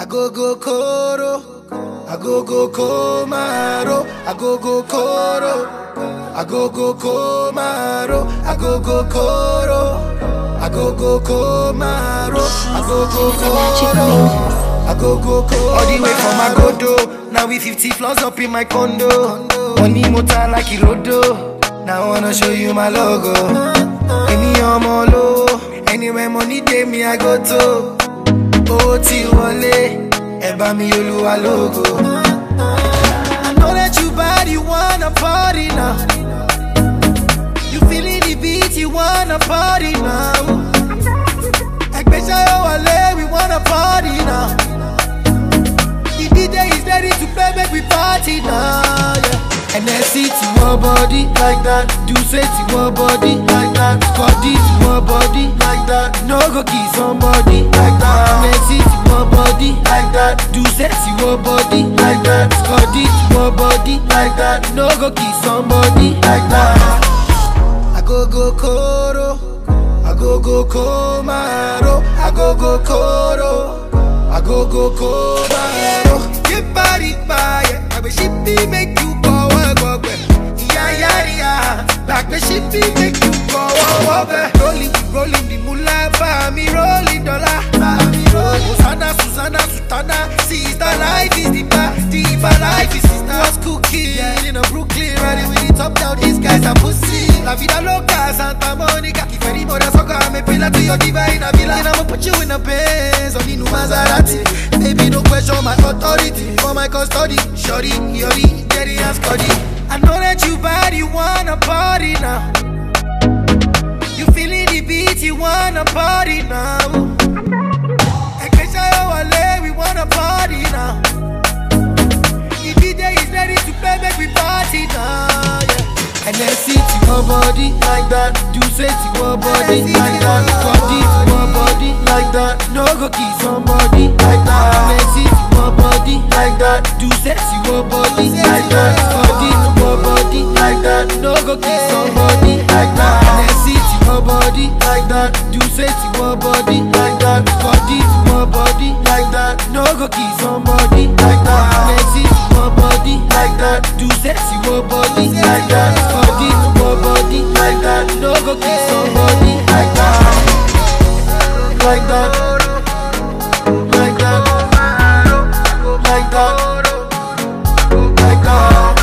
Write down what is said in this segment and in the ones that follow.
I go go koro. I go go komaro. I go go koro. I go go komaro. I go go koro. I go go komaro. I go go koro. I go go koro. All the way from Agodo. Now we 50 floors up in my condo. Money motor like Irodo. Now I wanna show you my logo. Any ọmọ lo. Anywhere money dey me I go to. Owó tí wọlé. Ẹ bá mi olúwa lógo. I know that you bad, you wanna party now. You feeling the beat, you wanna party now. Ẹgbẹ́ ṣayọ wọlé, we wanna party now. The DJ is ready to play, make we party now. Yeah. NSC to one body like that. Do say to one body like that. Scotty to No go kiss somebody like that. NSC to one body like that. Do to one body like that. Scotty to one body like that. No go kiss somebody like that. I go go koro. I go go komaro. I go go koro. I go go komaro. Get body fire. I wish it be make you go work work. Yeah yeah yeah. Back the shit be make you Rolling rolling the moolah for me rolling dollar. For me rolling. Susanna. Sister life is the bar. The bar life is sister. Was cooking in a Brooklyn. Riding with it top down. These guys are pussy. La vida loca, Santa Monica. If any more soccer, me pillar to your diva in a villa. And I'ma put you in a Benz the new Maserati. Baby, no question my authority for my custody. Shorty, yori, daddy and Scotty. I know that you bad, you wanna party now. You feeling the beat, you wanna party now. Ekeshayo wale, we wanna party now. The DJ is ready to play, make we party now. Yeah. And then see to one body like that. Do say to one body like that. Body to one body like that. No go kiss somebody like that. And then see to one body like that. Do say to one body like that. Body to one body like that. No go kiss somebody that. Body one body like that. No go kiss somebody like that. Then see body like that. Do to one body like that. Body one body like that. No go kiss somebody like that. Like that. Like that. Like that. Like that.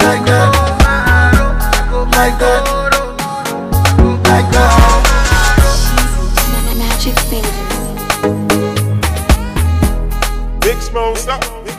Like that. Like that. We.